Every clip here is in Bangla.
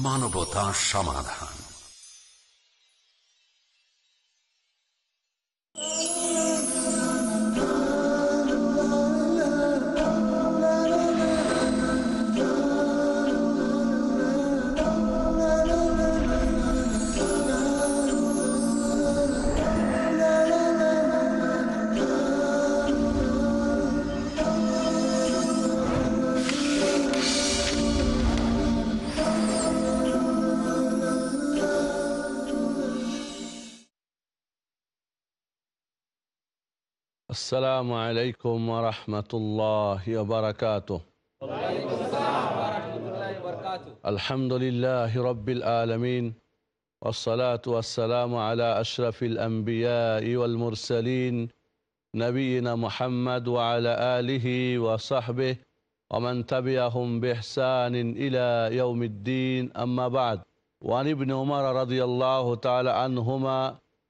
মানবতা সমাধান। السلام عليكم ورحمة الله وبركاته. الحمد لله رب العالمين والصلاة والسلام على أشرف الأنبياء والمرسلين نبينا محمد وعلى آله وصحبه ومن تبعهم بإحسان إلى يوم الدين. أما بعد وعن ابن عمر رضي الله تعالى عنهما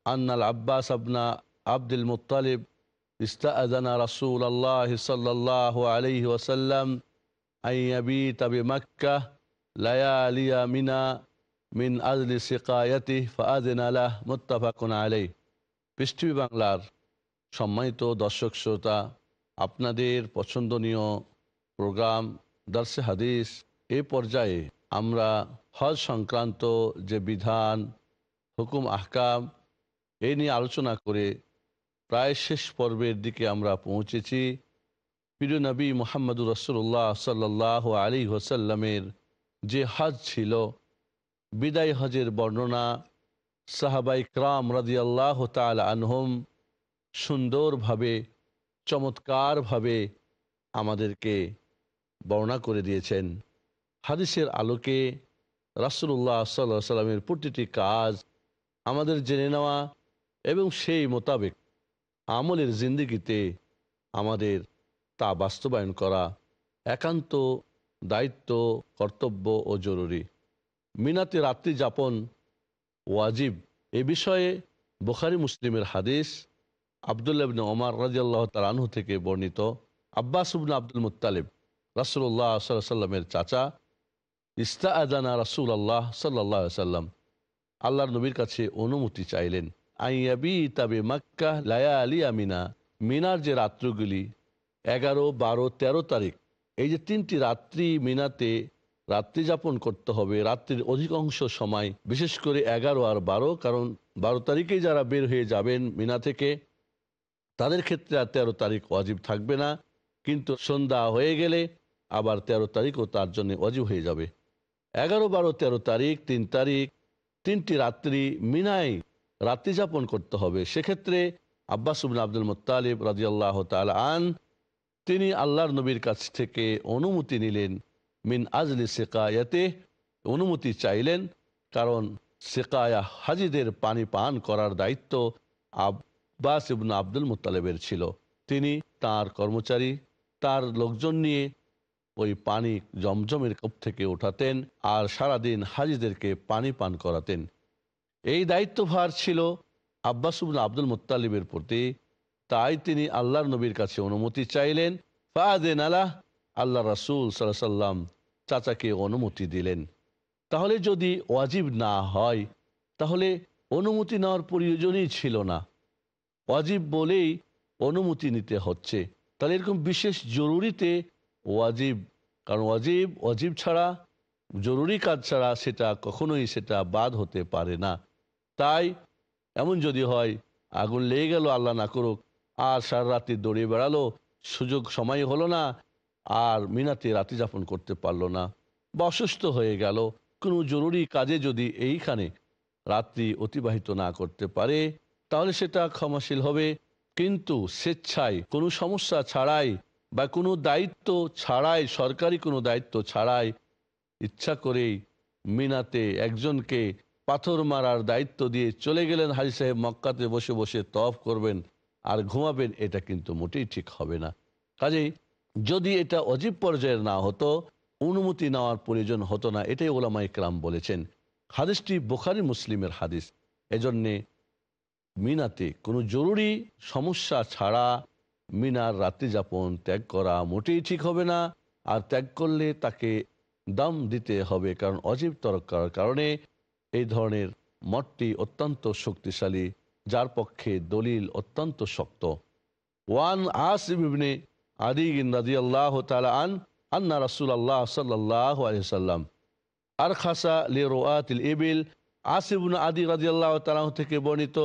أن العباس بن عبد المطلب استأذن رسول الله صلى الله عليه وسلم أن يبيت بمكة ليالي منا من أجل سقايته فأذن له متفق عليه পৃষ্ঠী বাংলার সম্মানিত দর্শক শ্রোতা আপনাদের পছন্দনীয় প্রোগ্রাম দর্শে হাদিস এ পর্যায়ে আমরা হজ সংক্রান্ত যে বিধান হুকুম আহকাম এই নিয়ে আলোচনা করে প্রায় শেষ পর্বের দিকে আমরা পৌঁছেছি। প্রিয় নবী মোহাম্মদুর রসুল্লাহ সাল্লাহ আলী হোসাল্লামের যে হজ ছিল, বিদায় হজের বর্ণনা সাহাবাই ক্রাম রাজিয়াল্লাহ তাল আনহম সুন্দরভাবে, চমৎকারভাবে আমাদেরকে বর্ণনা করে দিয়েছেন। হাদিসের আলোকে রাসুল্লাহ সাল্লাহ সাল্লামের প্রতিটি কাজ আমাদের জেনে নেওয়া এবং সেই মোতাবেক আমলের জিন্দিগিতে আমাদের তা বাস্তবায়ন করা একান্ত দায়িত্ব, কর্তব্য ও জরুরি। মিনাতে রাত্রি যাপন ওয়াজিব। এ বিষয়ে বুখারি মুসলিমের হাদিস আবদুল্লাবিন ওমর রাজিয়াল্লাহ তালানহু থেকে বর্ণিত। আব্বাস উবন আব্দুল মুতালিব রাসুল্লাহ সাল্লামের চাচা ইস্তা আদানা রাসুল আল্লাহ সাল্লাহ সাল্লাম আল্লাহর নবীর কাছে অনুমতি চাইলেন। আইয়াবি লায়া আলী আমিনা মিনার যে রাত্রগুলি, এগারো, বারো, তেরো তারিখ, এই যে তিনটি রাত্রি মিনাতে রাত্রি যাপন করতে হবে, রাত্রির অধিকাংশ সময় বিশেষ করে এগারো আর বারো, কারণ বারো তারিখেই যারা বের হয়ে যাবেন মিনা থেকে, তাদের ক্ষেত্রে আর তেরো তারিখ অজীব থাকবে না, কিন্তু সন্ধ্যা হয়ে গেলে আবার তেরো তারিখও তার জন্য অজীব হয়ে যাবে। এগারো, বারো, তেরো তারিখ, তিন তারিখ, তিনটি রাত্রি মিনায় রাত্রি যাপন করতে হবে। সেক্ষেত্রে আব্বাস আব্দুল মুতালিব রাজিয়াল্লাহ তাল আন, তিনি আল্লাহর নবীর কাছ থেকে অনুমতি নিলেন, মিন আজলি শেকায়াতে অনুমতি চাইলেন, কারণ সেকায়া হাজিদের পানি পান করার দায়িত্ব আব্বাস ইবন আব্দুল মুতালেবের ছিল। তিনি তার কর্মচারী, তার লোকজন নিয়ে ওই পানি জমজমের কূপ থেকে ওঠাতেন আর সারাদিন হাজিদেরকে পানি পান করাতেন। এই দায়িত্বভার ছিল আব্বাসুবন আব্দুল মুতালিবের প্রতি। তাই তিনি আল্লাহর নবীর কাছে অনুমতি চাইলেন। ফাদেন আলাহ আল্লাহ রাসুল সাল্লাম চাচাকে অনুমতি দিলেন। তাহলে যদি ওয়াজিব না হয়, তাহলে অনুমতি নেওয়ার প্রয়োজনই ছিল না। ওয়াজিব বলেই অনুমতি নিতে হচ্ছে। তাহলে এরকম বিশেষ জরুরিতে ওয়াজিব, কারণ ওয়াজিব ওয়াজিব ছাড়া, জরুরি কাজ ছাড়া সেটা কখনোই সেটা বাদ হতে পারে না। তাই এমন যদি হয়, আগুন লেগে গেল, আল্লাহ না করুক। আর সারা রাত্রি দৌড়িয়ে বেড়ালো, সুযোগ সময় হলো না, আর মিনাতে রাতি যাপন করতে পারল না। বা অসুস্থ হয়ে গেল। কোনো জরুরি কাজে যদি এইখানে রাত্রি অতিবাহিত না করতে পারে, তাহলে সেটা ক্ষমাশীল হবে। কিন্তু স্বেচ্ছায় কোনো সমস্যা ছাড়াই বা কোনো দায়িত্ব ছাড়াই, সরকারি কোনো দায়িত্ব ছাড়াই ইচ্ছা করেই মিনাতে একজনকে পাথর মারার দায়িত্ব দিয়ে চলে গেলেন হাজি সাহেব মক্কাতে বসে বসে তফ করবেন, আর ঘুমাবেন, এটা কিন্তু মোটেই ঠিক হবে না। কাজেই যদি এটা অজীব পর্যায়ের না হতো, অনুমতি নেওয়ার প্রয়োজন হতো না, এটাই ওলামা ইকরাম বলেছেন। হাদিসটি বোখারি মুসলিমের হাদিস। এজন্যে মিনাতে কোনো জরুরি সমস্যা ছাড়া মিনার রাত্রি যাপন ত্যাগ করা মোটেই ঠিক হবে না, আর ত্যাগ করলে তাকে দাম দিতে হবে, কারণ অজীব তরক করার কারণে এই ধরনের মঠটি অত্যন্ত শক্তিশালী, যার পক্ষে দলিল অত্যন্ত শক্ত। ওয়ান আসিম ইবনে আদি রাদিয়াল্লাহু তাআলা আন, আন্না রাসূলুল্লাহ সাল্লাল্লাহু আলাইহি সাল্লাম। আর খাসা লি রুআতিল ইবিল আসিবুন আদি রাদিয়াল্লাহু তাআলা থেকে বর্ণিত।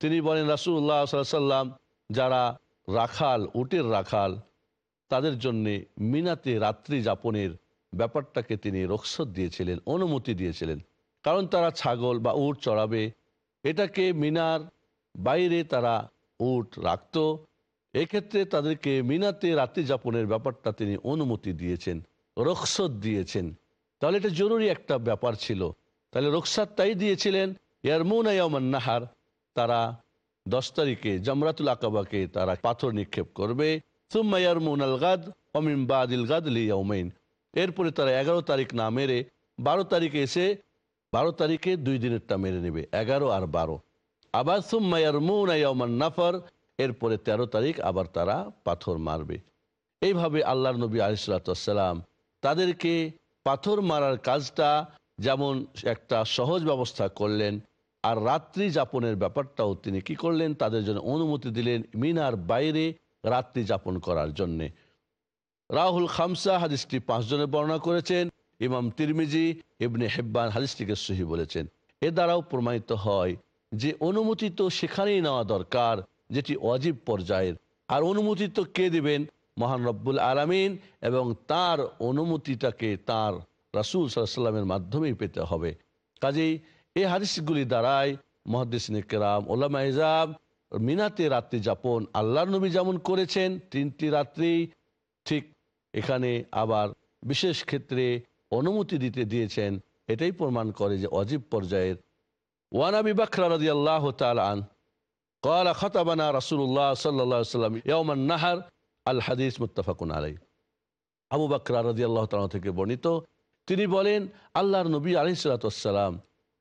তিনি বলেন সাল্লাল্লাহু সাল্লাম যারা রাখাল, উটের রাখাল, তাদের জন্যে মিনাতে রাত্রি যাপনের ব্যাপারটাকে তিনি রক্ষত দিয়েছিলেন, অনুমতি দিয়েছিলেন। কারণ তারা ছাগল বা উট চড়াবে। এটাকে মিনার বাইরে তারা উট রাখত। এক্ষেত্রে তাদেরকে মিনাতে রাত্রি যাপনের ব্যাপারটা তিনি অনুমতি দিয়েছেন রক্সত দিয়েছেন। তাহলে এটা জরুরি একটা ব্যাপার ছিল। তাহলে রক্ষাত তাই দিয়েছিলেন, ইয়ারমুনা ইয়ামান নাহার, তারা দশ তারিখে জামরাতুল আকাবাকে তারা পাথর নিক্ষেপ করবে। সুম্মা ইয়ারমুন আল গাদ অমিম গাদ এরপরে তারা এগারো তারিখ না মেরে বারো তারিখে এসে বারো তারিখে দুই দিনেরটা মেরে নেবে, এগারো আর বারো। আবার সুম্মা ইয়ারমুন ইয়ামান নাফর, এরপরে ১৩ তারিখ আবার তারা পাথর মারবে। এইভাবে আল্লাহর নবী আলিসাল্লাম তাদেরকে পাথর মারার কাজটা যেমন একটা সহজ ব্যবস্থা করলেন, আর রাত্রি যাপনের ব্যাপারটাও তিনি কি করলেন, তাদের জন্য অনুমতি দিলেন মিনার বাইরে রাত্রি যাপন করার জন্যে। রাহুল খামসা হাদিসটি পাঁচজনে বর্ণনা করেছেন। ইমাম তিরমিজি ইবনে হেব্বান হাদিসটিকে সহি বলেছেন। এ দ্বারাও প্রমাণিত হয় যে অনুমতি তো সেখানেই নেওয়া দরকার, যেটি অজীব পর্যায়ের। আর অনুমতি তো কে দিবেন? মহান রব্বুল আলমিন এবং তার অনুমতিটাকে তার রাসুল সাল্লামের মাধ্যমেই পেতে হবে। কাজেই এই হাদিসগুলি দ্বারাই মহাদিসিন কেরাম ওলামা ইজাব মিনাতে রাত্রি যাপন আল্লাহ নবী যেমন করেছেন, তিনটি রাত্রি ঠিক এখানে আবার বিশেষ ক্ষেত্রে অনুমতি দিতে দিয়েছেন, এটাই প্রমাণ করে যে অজীব পর্যায়ের। ওয়ানাবি বাখরা রাজি আল্লাহ আন কলা খতাবানা রাসুল্লাহ সাল্লা সাল্লাম ইয়মান নাহার, আল হাদিস মুত্তাফাকুন আলাই আবু বাকরা রাজি আল্লাহ তাল থেকে বর্ণিত, তিনি বলেন, আল্লাহর নবী আলিসালাম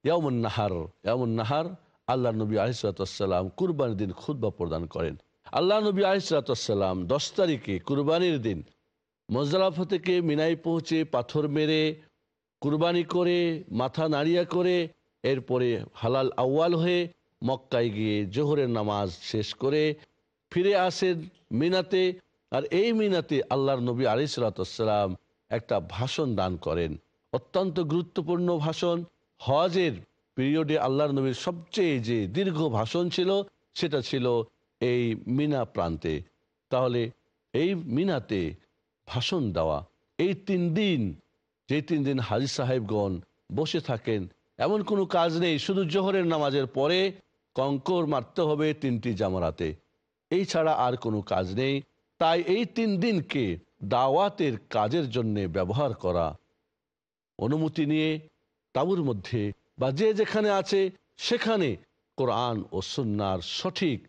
ইয়ামুন নাহার ইয়ামুন নাহার আল্লাহ নবী আলিসালাম কুরবানির দিন খুদ্া প্রদান করেন। আল্লাহ নবী আলিসালাম দশ তারিখে কুরবানির দিন মজদালাফা থেকে মিনাই পৌঁছে পাথর মেরে, কুরবানি করে, মাথা নাড়িয়া করে, এরপরে হালাল আউয়াল হয়ে মক্কায় গিয়ে জোহরের নামাজ শেষ করে ফিরে আসেন মিনাতে। আর এই মিনাতে আল্লাহর নবী আলিসালাম একটা ভাষণ দান করেন। অত্যন্ত গুরুত্বপূর্ণ ভাষণ। হজের পিরিয়ডে আল্লাহর নবীর সবচেয়ে যে দীর্ঘ ভাষণ ছিল, সেটা ছিল এই মিনা প্রান্তে। তাহলে এই মিনাতে ভাষণ দেওয়া। এই তিন দিন, যে তিন দিন হাজি সাহেবগণ বসে থাকেন, এমন কোনো কাজ নেই, শুধু জোহরের নামাজের পরে কঙ্কর মারতে হবে তিনটি জামারাতে। এই ছাড়া আর কোনো কাজ নেই। তাই এই তিন দিনকে দাওয়াতের কাজের জন্য ব্যবহার করা। অনুমতি নিয়ে তাবুর মধ্যে বা যে যেখানে আছে, সেখানে কোরআন ও সুন্নার সঠিক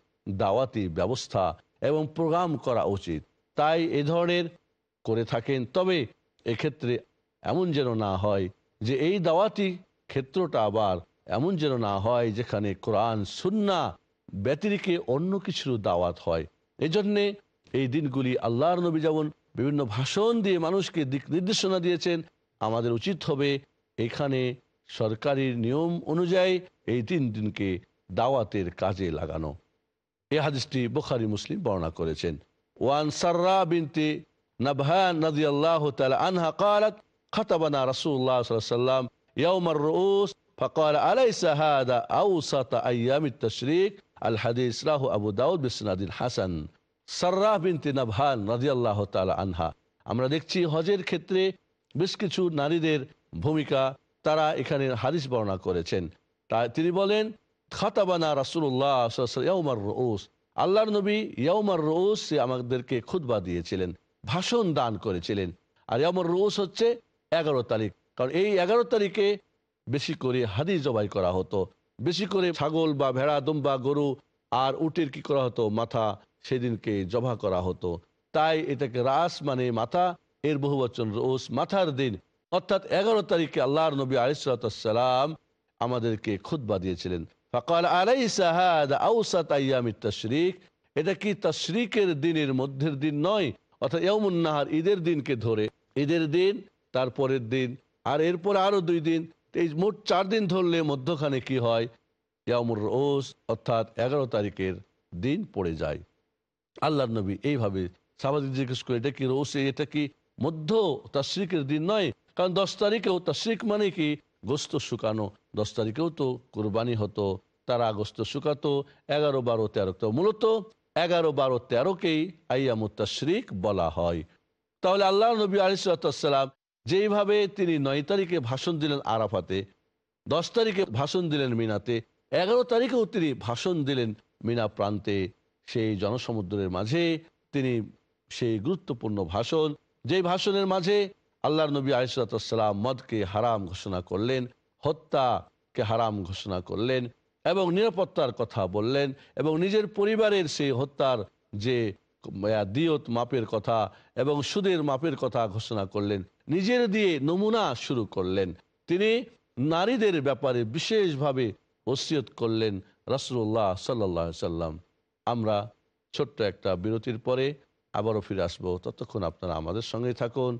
দাওয়াতি ব্যবস্থা এবং প্রোগ্রাম করা উচিত। তাই এ ধরনের করে থাকেন। তবে এক্ষেত্রে এমন যেন না হয় যে এই দাওয়াতি ক্ষেত্রটা আবার এমন যেন না হয় যেখানে কোরআন, সুন্না ব্যতিরিকে অন্য কিছুর দাওয়াত হয়। এজন্যে এই দিনগুলি আল্লাহর নবী যেমন বিভিন্ন ভাষণ দিয়ে মানুষকে দিক নির্দেশনা দিয়েছেন, আমাদের উচিত হবে এখানে সরকারি নিয়ম অনুযায়ী এই তিন দিনকে দাওয়াতের কাজে লাগানো। এ হাদিসটি বোখারি মুসলিম বর্ণনা করেছেন। ওয়ান সার্রা বিনতে نبهان رضي الله تعالى عنها قالت خطبنا رسول الله صلى الله عليه وسلم يوم الرؤوس فقال أليس هذا أوسط أيام التشريك الحديث له أبو داود بسناد حسن সার্রাহ বিনতে নাবহান রাজিয়াল্লাহ তালা আনহা আমরা দেখছি হজের ক্ষেত্রে বেশ কিছু নারীদের ভূমিকা তারা এখানে হাদিস বর্ণনা করেছেন তা তিনি বলেন খাতাবানা রাসুল্লাহ ইয়ৌমার রউস আল্লাহর নবী ইয়ৌমার রউস সে আমাদেরকে খুতবা দিয়েছিলেন ভাষণ দান করেছিলেন। আর ইয়মর রউস হচ্ছে এগারো তারিখ। কারণ এই এগারো তারিখে বেশি করে হাদি জবাই করা হতো। বেশি করে ছাগল বা ভেড়া, দুম্বা, গরু আর উটের কি করা হতো? মাথা সেদিনকে জবা করা হতো। তাই এটাকে রাস মানে মাথা। এর বহু বচন রোস, মাথার দিন। অর্থাৎ এগারো তারিখে আল্লাহর নবী আলিসাল্লাম আমাদেরকে খুদ্া দিয়েছিলেন। এটা কি তশরিকের দিনের মধ্যের দিন নয়? অর্থাৎ ইয়মুন্নাহার ঈদের দিনকে ধরে, ঈদের দিন, তারপরের দিন, আর এরপরে আরও দুই দিন এই মোট চার দিন ধরলে মধ্যখানে কি হয়? ইয়ামুর রোজ, অর্থাৎ এগারো তারিখের দিন পড়ে যায়। আল্লাহ নবী এইভাবে সামাজিক জিজ্ঞেস করে, এটা কি রোসে এটা কি মধ্য তাশ্রিকের দিন নয়? কারণ দশ তারিখেও তাশ্রিক মানে কি? গোস্ত শুকানো। দশ তারিখেও তো কোরবানি হতো, তারা গোস্ত শুকাতো, এগারো, বারো, তেরো। তো মূলত এগারো বারো তেরোকেই আইয়ামুত তাশ্রিক বলা হয়। তাহলে আল্লাহ নবী আলিসাল্লাম যেইভাবে তিনি নয় তারিখে ভাষণ দিলেন আরাফাতে, দশ তারিখে ভাষণ দিলেন মিনাতে, এগারো তারিখেও তিনি ভাষণ দিলেন মিনা প্রান্তে। সেই জনসমুদ্রের মাঝে তিনি সেই গুরুত্বপূর্ণ ভাষণ, যেই ভাষণের মাঝে আল্লাহর নবী আলিসাল্লাম মদকে হারাম ঘোষণা করলেন, হত্যাকে হারাম ঘোষণা করলেন এবং নিরাপত্তার কথা বললেন এবং নিজের পরিবারের সেই হত্যার যে দিয়ত মাপের কথা এবং সুদের মাপের কথা ঘোষণা করলেন, নিজের দিয়ে নমুনা শুরু করলেন। তিনি নারীদের ব্যাপারে বিশেষভাবে ওসিয়ত করলেন রাসুল্লাহ সাল্লাহ সাল্লাম। আমরা ছোট্ট একটা বিরতির পরে আবারও ফিরে আসব। ততক্ষণ আপনারা আমাদের সঙ্গে থাকুন।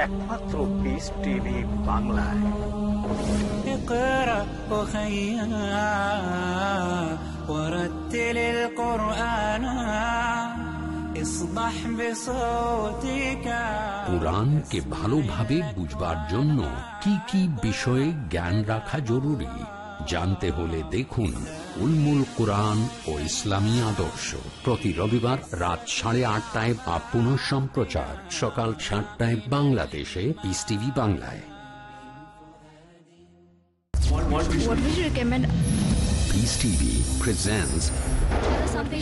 একমাত্র পিস টিভি বাংলায় اقرأ وخيا ورتل القرآن اصبح بصوتك কোরআনকে ভালোভাবে বুঝবার জন্য কি কি বিষয়ে জ্ঞান রাখা জরুরি জানতে হলে দেখুন উলমুল কোরআন ও ইসলামী আদর্শ। প্রতি রবিবার রাত সাড়ে আটটায় বা পুনঃ সম্প্রচার। সকাল সাতটায় বাংলাদেশে পিস টিভি বাংলায়। What would you recommend? Peace TV presents Something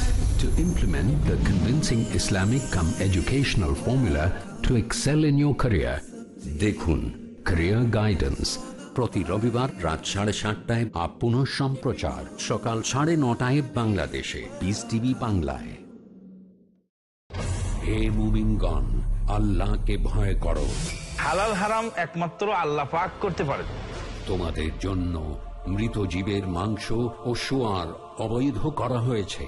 To implement the convincing Islamic come educational formula to excel in your career. দেখুন Career Guidance. প্রতি রবিবার রাত সাড়ে সাতটায় বা পুনঃ সম্প্রচার। সকাল সাড়ে নটায় বাংলাদেশে। পিস টিভি বাংলায়। হে মুমিনগণ আল্লাহকে ভয় করো। হালাল হারাম একমাত্র আল্লাহ পাক করতে পারেন তোমাদের জন্য মৃত জীবের মাংস ও সোয়ার অবৈধ করা হয়েছে।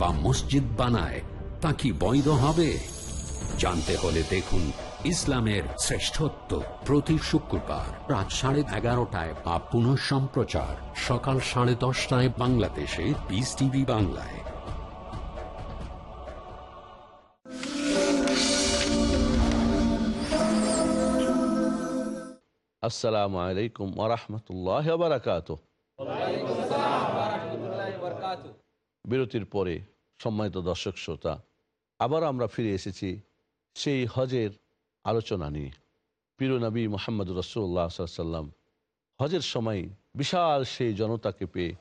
বা মসজিদ বানায় তা কি বৈধ হবে? জানতে হলে দেখুন ইসলামের শ্রেষ্ঠত্ব প্রতি শুক্রবার রাত সাড়ে এগারোটায় বা পুনঃ সম্প্রচার সকাল সাড়ে দশটায় বাংলাদেশে পিস টিভি বাংলায়। আসসালামু আলাইকুম ওরহমতুল্লাহ বারাকাত বিরতির পরে সম্মানিত দর্শক শ্রোতা আবার আমরা ফিরে এসেছি সেই হজের আলোচনা নিয়ে। প্রিয় নবী মোহাম্মদ রসুল্লাহ সাল্লাম হজের সময় বিশাল সেই জনতাকে পেয়ে,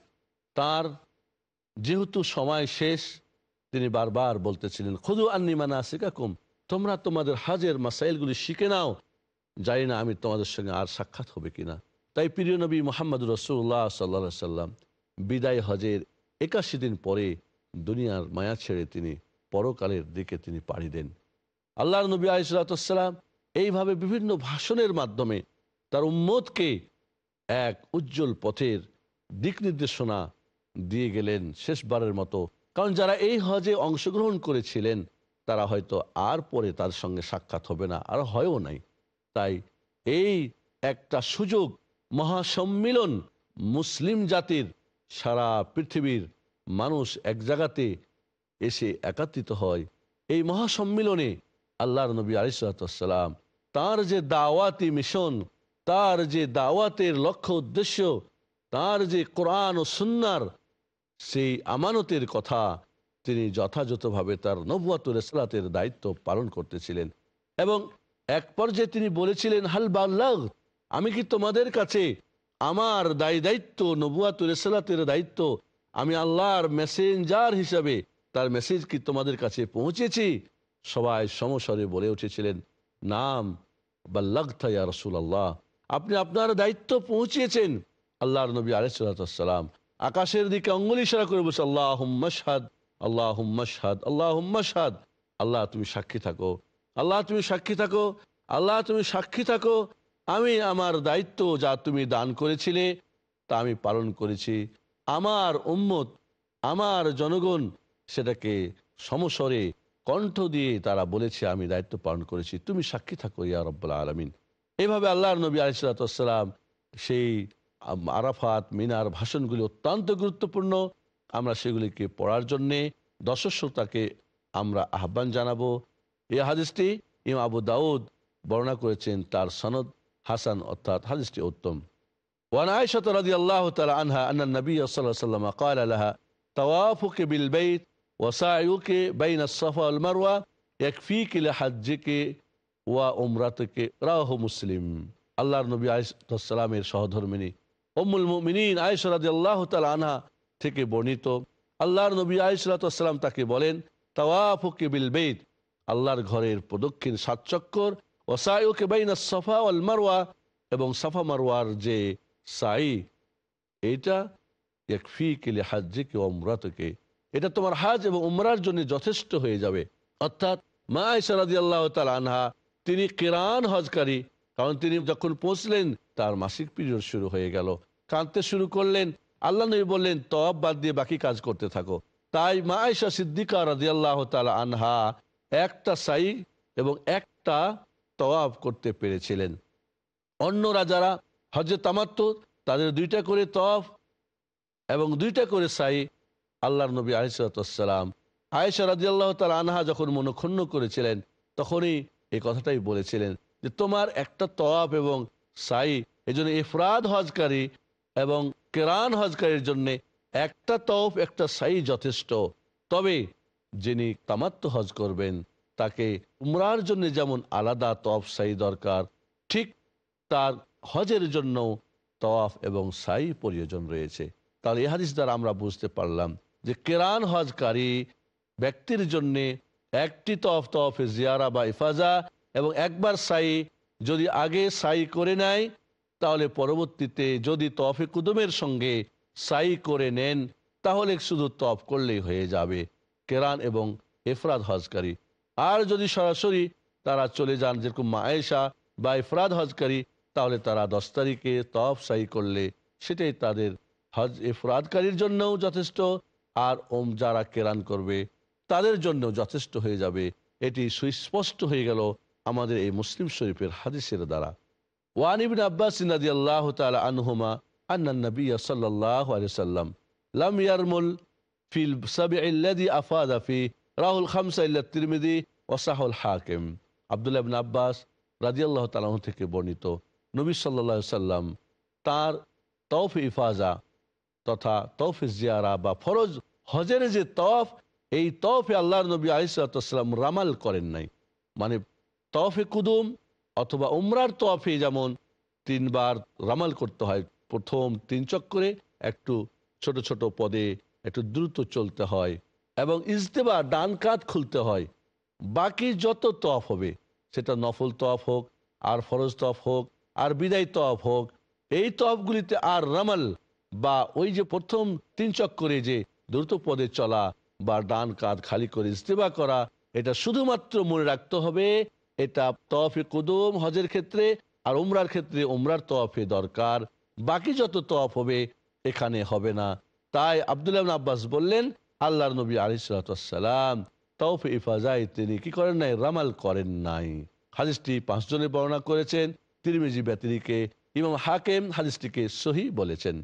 তার যেহেতু সময় শেষ, তিনি বারবার বলতেছিলেন, খুদু আন্নি মানা শিকাকুম তোমরা তোমাদের হাজের মাসাইলগুলি শিখে নাও, জানি না আমি তোমাদের সঙ্গে আর সাক্ষাৎ হবে কিনা। তাই প্রিয় নবী মোহাম্মদ রসুল্লাহ সাল্লা সাল্লাম বিদায় হজের একাশি দিন পরে দুনিয়ার মায়া ছেড়ে তিনি পরকালের দিকে তিনি পাড়ি দেন। আল্লাহর নবী আলিসাল্লাম এইভাবে বিভিন্ন ভাষণের মাধ্যমে তার উম্মতকে এক উজ্জ্বল পথের দিক নির্দেশনা দিয়ে গেলেন শেষবারের মতো। কারণ যারা এই হজে অংশগ্রহণ করেছিলেন, তারা হয়তো আর পরে তার সঙ্গে সাক্ষাৎ হবে না, আর হয়ও নাই। তাই এই একটা সুযোগ মহাসম্মিলন মুসলিম জাতির সারা পৃথিবীর মানুষ এক জায়গাতে এসে একাত্রিত হয়। এই মহাসম্মিলনে আল্লাহর নবী আলিসাল্লাম তার যে দাওয়াতি মিশন, তার যে দাওয়াতের লক্ষ্য উদ্দেশ্য, তার যে কোরআন ও সুন্নার সেই আমানতের কথা তিনি যথাযথভাবে তার নবুয়াতুল ইসলাতের দায়িত্ব পালন করতেছিলেন। এবং এক পর্যায়ে তিনি বলেছিলেন, হাল বাল্লাগ, আমি কি তোমাদের কাছে আমার দায় দায়িত্ব, নবুয়াতুল ইসলাতের দায়িত্ব আমি আল্লাহর মেসেঞ্জার হিসাবে তার মেসেজ কি তোমাদের কাছে পৌঁছেছি? সবাই সমস্বরে বলে উঠেছিলেন, নাম ইয়া রসুল আল্লাহ আপনি আপনার দায়িত্ব পৌঁছিয়েছেন আল্লাহর নবী আলাইসালাম আকাশের দিকে অঙ্গুলি ইশারা করে বসে আল্লাহ মশহাদ আল্লাহ মশহাদ আল্লাহ মশহাদ আল্লাহ তুমি সাক্ষী থাকো, আল্লাহ তুমি সাক্ষী থাকো, আল্লাহ তুমি সাক্ষী থাকো। আমি আমার দায়িত্ব যা তুমি দান করেছিলে তা আমি পালন করেছি। আমার উম্মত, আমার জনগণ সেটাকে সমস্বরে কণ্ঠ দিয়ে তারা বলেছে, আমি দায়িত্ব পালন করেছি। তুমি সাক্ষী থাকো, ইয়া রব্বুল্লা আলমিন। এভাবে আল্লাহর নবী আলিসাল্লাম সেই আরাফাত, মিনার ভাষণগুলি অত্যন্ত গুরুত্বপূর্ণ। আমরা সেগুলিকে পড়ার জন্যে দর্শক আমরা আহ্বান জানাব। এই হাদিসটি ইম আবু দাউদ বর্ণনা করেছেন, তার সনদ হাসান, অর্থাৎ হাদিসটি উত্তম। وعن عائشة رضي الله تعالى عنها أن النبي صلى الله عليه وسلم قال لها طوافك بالبيت وسعيك بين الصفا والمروة يكفيك لحجك وعمرتك رواه مسلم আল্লাহর নবী আলাইসালামের সহধর্মিনী উম্মুল মুমিনিন আয়েশা রাদিয়াল্লাহু তাআলা আনহা থেকে বর্ণিত আল্লাহর নবী আলাইসালাম তাকে বলেন তাওয়াফুকে বিল বেত আল্লাহর ঘরের প্রদক্ষিণ সাত চক্কর ওসাইকে বাইনা সফা ওয়াল মারওয়া এবং সাফা মারওয়ার যে সাই অমরাতকে এটা তোমার হাজ এবং উমরার জন্য যথেষ্ট হয়ে যাবে। অর্থাৎ মা আয়সারাদি আল্লাহ তাল আনহা, তিনি কিরান হজকারী, কারণ তিনি যখন পৌঁছলেন, তার মাসিক পিরিয়ড শুরু হয়ে গেল। কাঁদতে শুরু করলেন, আল্লাহ নবী বললেন তব বাদ দিয়ে বাকি কাজ করতে থাকো। তাই মা আয়সা সিদ্দিকা রাজি আল্লাহ তাল আনহা একটা সাই এবং একটা তওয়াব করতে পেরেছিলেন। অন্যরা যারা হজে তামাত্ম তাদের দুইটা করে তফ এবং দুইটা করে সাই আল্লাহর নবী আলিসাল্লাম আয়েশা রাজি আল্লাহ তাল আনহা যখন মনক্ষুণ্ণ করেছিলেন, তখনই এই কথাটাই বলেছিলেন যে, তোমার একটা তওয়াব এবং সাই এই জন্য ইফরাদ হজকারী এবং কেরান হজকারীর জন্য একটা তফ, একটা সাই যথেষ্ট। তবে যিনি তামাত্ম হজ করবেন, তাকে উমরার জন্য যেমন আলাদা তফ, সাই দরকার, ঠিক তার হজের জন্য তওয়াফ এবং সাই প্রয়োজন রয়েছে। তাহলে এই হাদিস দ্বারা আমরা বুঝতে পারলাম যে কেরান হজকারী ব্যক্তির জন্য একটি তফ তফে জিয়ারা বা ইফাজা এবং একবার সাই যদি আগে সাই করে নেয়, তাহলে পরবর্তীতে যদি তফে কুদুমের সঙ্গে সাই করে নেন, তাহলে শুধু তফ করলেই হয়ে যাবে কেরান এবং এফরাদ হজকারী। আর যদি সরাসরি তারা চলে যান, যেরকম মায়েশা বা ইফরাদ হজকারী তাহলে তারা দশ তারিখে তফ সাই করলে সেটাই তাদের হজ ইফরাদকারীর জন্যও যথেষ্ট আর ওম যারা কেরান করবে তাদের জন্য যথেষ্ট হয়ে যাবে। এটি সুস্পষ্ট হয়ে গেল আমাদের এই মুসলিম শরীফের হাদিসের দ্বারা। আব্বাস আল্লাহ তালা আনহুমা ইয়ারমুল ফিল ফি রাহুল তাআলা থেকে বর্ণিত। নবী আলাইহি সাল্লাম তার তৌফ ইফাজা তথা তৌফ জিয়ারা বা ফরজ হজের যে তফ এই তফে আল্লাহর নবী আলিসাল্লাম রামাল করেন নাই। মানে তফে কুদুম অথবা উমরার তফে যেমন তিনবার রামাল করতে হয়, প্রথম তিন চক্করে একটু ছোট ছোট পদে একটু দ্রুত চলতে হয় এবং ইজতেবা, ডান কাত খুলতে হয়। বাকি যত তফ হবে, সেটা নফল তফ হোক আর ফরজ তফ হোক আর বিদায় তফ হোক। এই তফগুলিতে আর রামাল বা ওই যে প্রথম তিন চক্করে যে দ্রুত পদে চলা বা ডান কাঁধ খালি করে ইস্তেবা করা, এটা শুধুমাত্র মনে রাখতে হবে, এটা তফে কুদুম, হজের ক্ষেত্রে আর উমরার ক্ষেত্রে উমরার তফে দরকার। বাকি যত তফ হবে, এখানে হবে না। তাই আবদুল্লাহ আব্বাস বললেন, আল্লাহর নবী আলিসাল্লাম তৌফে ইফাজাই তিনি কি করেন নাই? রামাল করেন নাই। হাদিসটি পাঁচজনে বর্ণনা করেছেন। তিরমিজি ব্যতিরিকে ইমাম হাকেম হাদিসটিকে সহি বলেছেন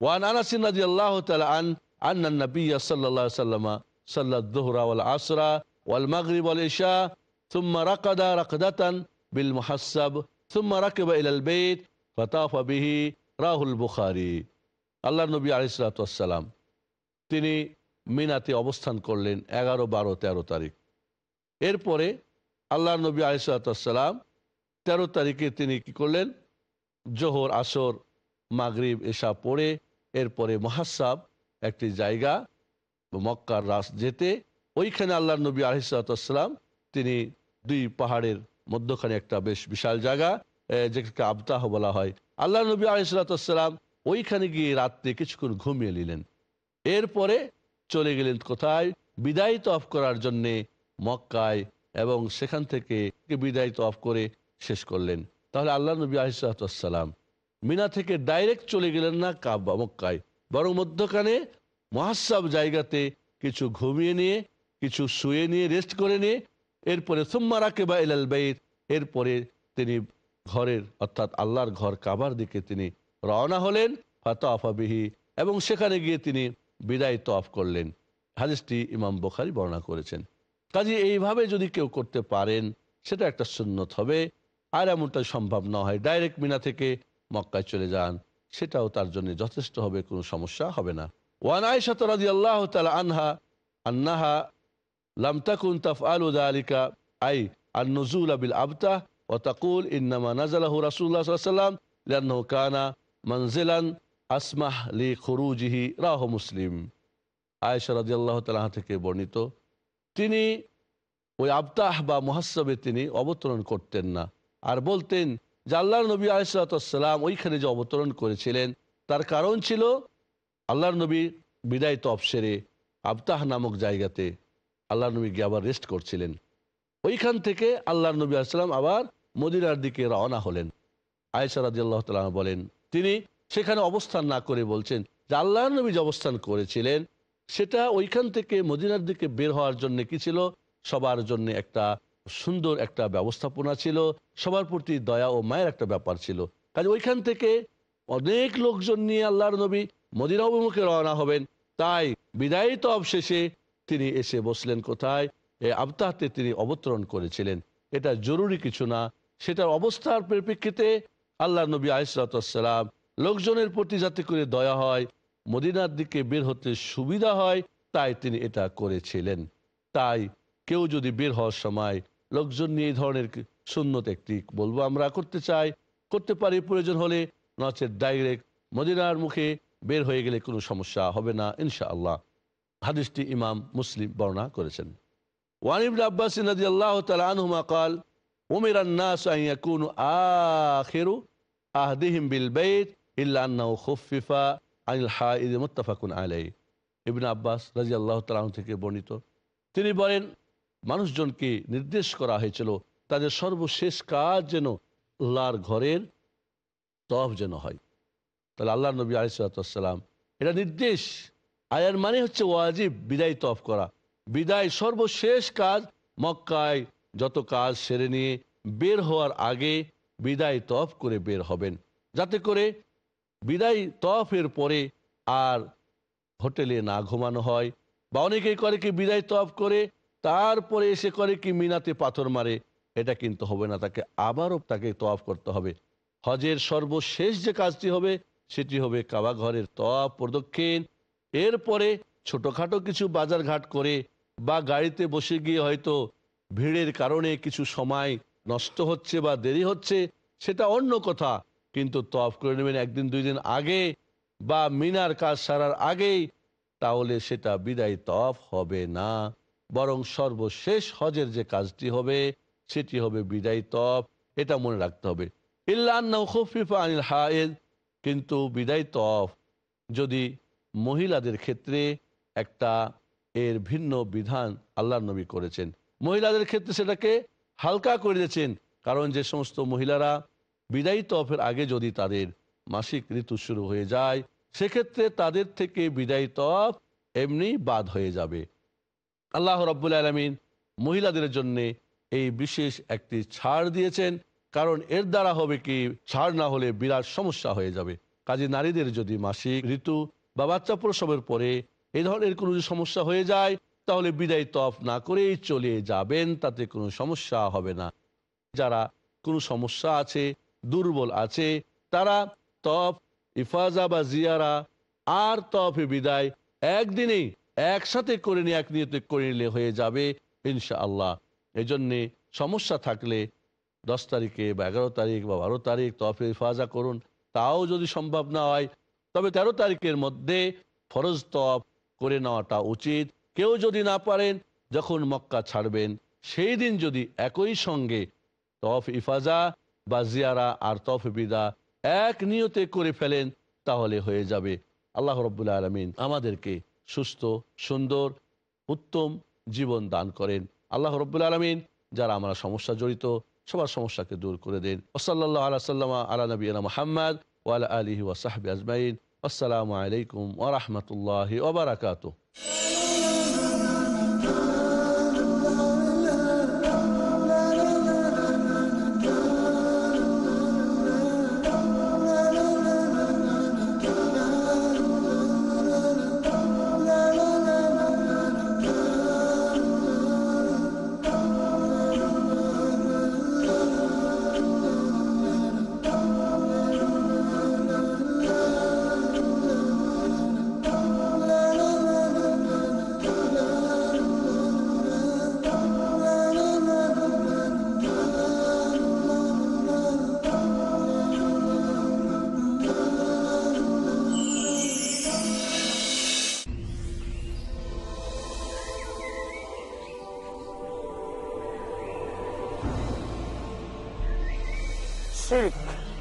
وعن انس رضي الله تعالى عن ان النبي صلى الله عليه وسلم صلى الظهر والعصر والمغرب والعشاء ثم رقد رقدة بالمحسب ثم ركب الى البيت فطاف به রাহ বুখারি আল্লাহ নবী আলিসালাম তিনি মিনাতে অবস্থান করলেন এগারো বারো তেরো তারিখ এরপরে আল্লাহ নবী আলিসালাম তেরো তারিখে তিনি কি করলেন? জোহর, আসর, মাগরিব এসা পড়ে এরপরে মহাসাব একটি জায়গা মক্কার রাস যেতে, ওইখানে আল্লাহ নবী আলহিসাল্লাম তিনি দুই পাহাড়ের মধ্যখানে একটা বেশ বিশাল জায়গা যেটাকে আবতাহ বলা হয়। আল্লাহ নবী আলহিসাল্লাম ওইখানে গিয়ে রাত্রে কিছুক্ষণ ঘুমিয়ে নিলেন। এরপরে চলে গেলেন কোথায়? বিদায় তফ করার জন্যে মক্কায় এবং সেখান থেকে বিদায় তফ করে শেষ করলেন। তাহলে আল্লাহ নবী আলহিসাল্লাম মিনা থেকে ডাইরেক্ট চলে গেলেন না কাবা, মক্কায়। বরং মধ্যখানে মহাসাব জায়গাতে কিছু ঘুমিয়ে নিয়ে, কিছু শুয়ে নিয়ে রেস্ট করে নিয়ে, এরপরে সুম্মারাকে বা এলাল বাইত, এরপরে তিনি ঘরের, অর্থাৎ আল্লাহর ঘর কাবার দিকে তিনি রওনা হলেন ফাতাফাবিহি এবং সেখানে গিয়ে তিনি বিদায় তফ করলেন। হাদিসটি ইমাম বোখারি বর্ণনা করেছেন। কাজে এইভাবে যদি কেউ করতে পারেন, সেটা একটা সুন্নত হবে। আর এমনটা সম্ভব না হয়। ডাইরেক্ট মিনা থেকে মক্কায় চলে যান। সেটাও তার জন্য যথেষ্ট হবে, কোনো সমস্যা হবে না। ওয়ান আল্লাহ তালা আনহা যালিকা, আই আন-নুজুল বিল আবতা ওয়া তাকুল ইন্নামা নাযালাহু রাসূলুল্লাহ সাল্লাল্লাহু আলাইহি কানা মানজিলান আসমাহ লি খুরুজিহি রাহু মুসলিম। তাআলা থেকে বর্ণিত, তিনি ওই আবতাহ বা মুহাসসাবে তিনি অবতরণ করতেন না। আর বলতেন যে আল্লাহর নবী আলিসাল্লাম ওইখানে যে অবতরণ করেছিলেন, তার কারণ ছিল আল্লাহর নবী বিদায় তফ সেরে আবতাহ নামক জায়গাতে আল্লাহ নবী গিয়ে আবার রেস্ট করছিলেন। ওইখান থেকে আল্লাহর নবী আসসালাম আবার মদিনার দিকে রওনা হলেন। আয়েশা রাজি আল্লাহ তালা বলেন, তিনি সেখানে অবস্থান না করে বলছেন যে আল্লাহর নবী যে অবস্থান করেছিলেন, সেটা ওইখান থেকে মদিনার দিকে বের হওয়ার জন্য কি ছিল? সবার জন্য একটা সুন্দর একটা ব্যবস্থাপনা ছিল, সবার প্রতি দয়া ও মায়ের একটা ব্যাপার ছিল। কাজে ওইখান থেকে অনেক লোকজন নিয়ে আল্লাহর নবী মদিনা অভিমুখে রওনা হবেন। তাই বিদায়ী তব শেষে তিনি এসে বসলেন কোথায়? আবতাহতে তিনি অবতরণ করেছিলেন। এটা জরুরি কিছু না, সেটার অবস্থার পরিপ্রেক্ষিতে আল্লাহ নবী আলিসাল্লাম লোকজনের প্রতি যাতে করে দয়া হয়, মদিনার দিকে বের হতে সুবিধা হয়, তাই তিনি এটা করেছিলেন। তাই কেউ যদি বের হওয়ার সময় লোকজন নিয়ে এই ধরনের শূন্যত একটি বলব আমরা করতে চাই। করতে পারি, প্রয়োজন হলে নচের ডাইরেক্ট মদিনার মুখে বের হয়ে গেলে কোনো সমস্যা হবে না ইনশা আল্লাহ হাদিসটি ইমাম মুসলিম বর্ণনা করেছেন। ওয়ানিব আব্বাস নদী আল্লাহ তালুমা কাল বিল আলাই তালাহ থেকে বর্ণিত। তিনি বলেন মানুষজনকে নির্দেশ করা হয়েছিল, তাদের সর্বশেষ কাজ যেন আল্লাহর ঘরের তফ যেন হয়। তাহলে আল্লাহ নবী আলিসাল্লাম এটা নির্দেশ। আয়ার মানে হচ্ছে ওয়াজিব, বিদায় তফ করা। বিদায় সর্বশেষ কাজ, মক্কায় যত কাজ সেরে নিয়ে বের হওয়ার আগে বিদায় তফ করে বের হবেন। যাতে করে বিদায় তফের পরে আর হোটেলে না ঘুমানো হয়, বা অনেকেই করে কি বিদায় তফ করে তারপরে এসে করে কি মিনাতে পাথর মারে, এটা কিন্তু হবে না, তাকে আবারও তাকে তফ করতে হবে। হজের সর্বশেষ যে কাজটি হবে, সেটি হবে কাবা ঘরের তফ প্রদক্ষিণ। এরপরে ছোটখাটো কিছু বাজার ঘাট করে বা গাড়িতে বসে গিয়ে হয়তো ভিড়ের কারণে কিছু সময় নষ্ট হচ্ছে বা দেরি হচ্ছে, সেটা অন্য কথা। কিন্তু তফ করে নেবেন একদিন, দুই দিন আগে বা মিনার কাজ সারার আগেই, তাহলে সেটা বিদায় তফ হবে না। বরং সর্বশেষ হজের যে কাজটি হবে, সেটি হবে বিদায় তফ এটা মনে রাখতে হবে। আনিল হায়েজ কিন্তু বিদায় তফ যদি মহিলাদের ক্ষেত্রে একটা এর ভিন্ন বিধান আল্লাহ নবী করেছেন। মহিলাদের ক্ষেত্রে সেটাকে হালকা করে দিয়েছেন। কারণ যে সমস্ত মহিলারা বিদায়ী তফের আগে যদি তাদের মাসিক ঋতু শুরু হয়ে যায়, সেক্ষেত্রে তাদের থেকে বিদায়ী তফ এমনি বাদ হয়ে যাবে। আল্লাহ রব্বুল আলমিন মহিলাদের জন্য এই বিশেষ একটি ছাড় দিয়েছেন। কারণ এর দ্বারা হবে কি? ছাড় না হলে বিরাট সমস্যা হয়ে যাবে। কাজে নারীদের যদি মাসিক, ঋতু বা বাচ্চা প্রসবের পরে এই ধরনের কোনো যদি সমস্যা হয়ে যায়, তাহলে বিদায় তফ না করেই চলে যাবেন, তাতে কোনো সমস্যা হবে না। যারা কোনো সমস্যা আছে, দুর্বল আছে, তারা তফ, ইফাজা বা জিয়ারা আর তফে বিদায় একদিনেই একসাথে করে নিয়ে এক নিয়তে করে নিলে হয়ে যাবে ইনশা আল্লাহ এই জন্যে সমস্যা থাকলে দশ তারিখে বা এগারো তারিখ বা বারো তারিখ তফে ইফাজা করুন। তাও যদি সম্ভব না হয়, তবে তেরো তারিখের মধ্যে ফরজ তফ করে নেওয়াটা উচিত। কেউ যদি না পারেন, যখন মক্কা ছাড়বেন, সেই দিন যদি একই সঙ্গে তফ ইফাজা বা জিয়ারা আর তফ বিদা এক নিয়তে করে ফেলেন, তাহলে হয়ে যাবে। আল্লাহ রব্বুল্লা আলমিন আমাদেরকে সুস্থ, সুন্দর, উত্তম জীবন দান করেন। আল্লাহ রব্বুল আলমিন যারা আমরা সমস্যা জড়িত, সবার সমস্যাকে দূর করে দেন। ওসল্লাহ আল্লাহ সাল্লামা আলা নবীনা মোহাম্মদ ওয়ালা আলহি ওয়াসাহাবি আজমাইন। আসসালামু আলাইকুম ওরহমতুল্লাহ ওবরাকাতু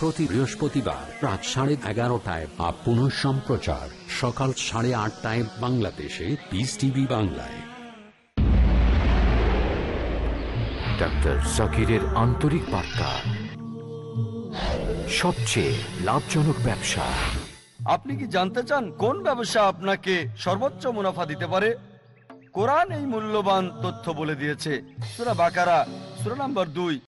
প্রতি বৃহস্পতিবার রাত সাড়ে এগারোটায় বা পুনঃ সম্প্রচার। সকাল সাড়ে আটটায় বাংলাদেশে পিস টিভি বাংলায়। ডাক্তার জাকিরের আন্তরিক বার্তা। সবচেয়ে লাভজনক ব্যবসা। আপনি কি জানতে চান কোন ব্যবসা আপনাকে সর্বোচ্চ মুনাফা দিতে পারে? কোরআন এই মূল্যবান তথ্য বলে দিয়েছে। সুরা বাকারা সুরা নাম্বার দুই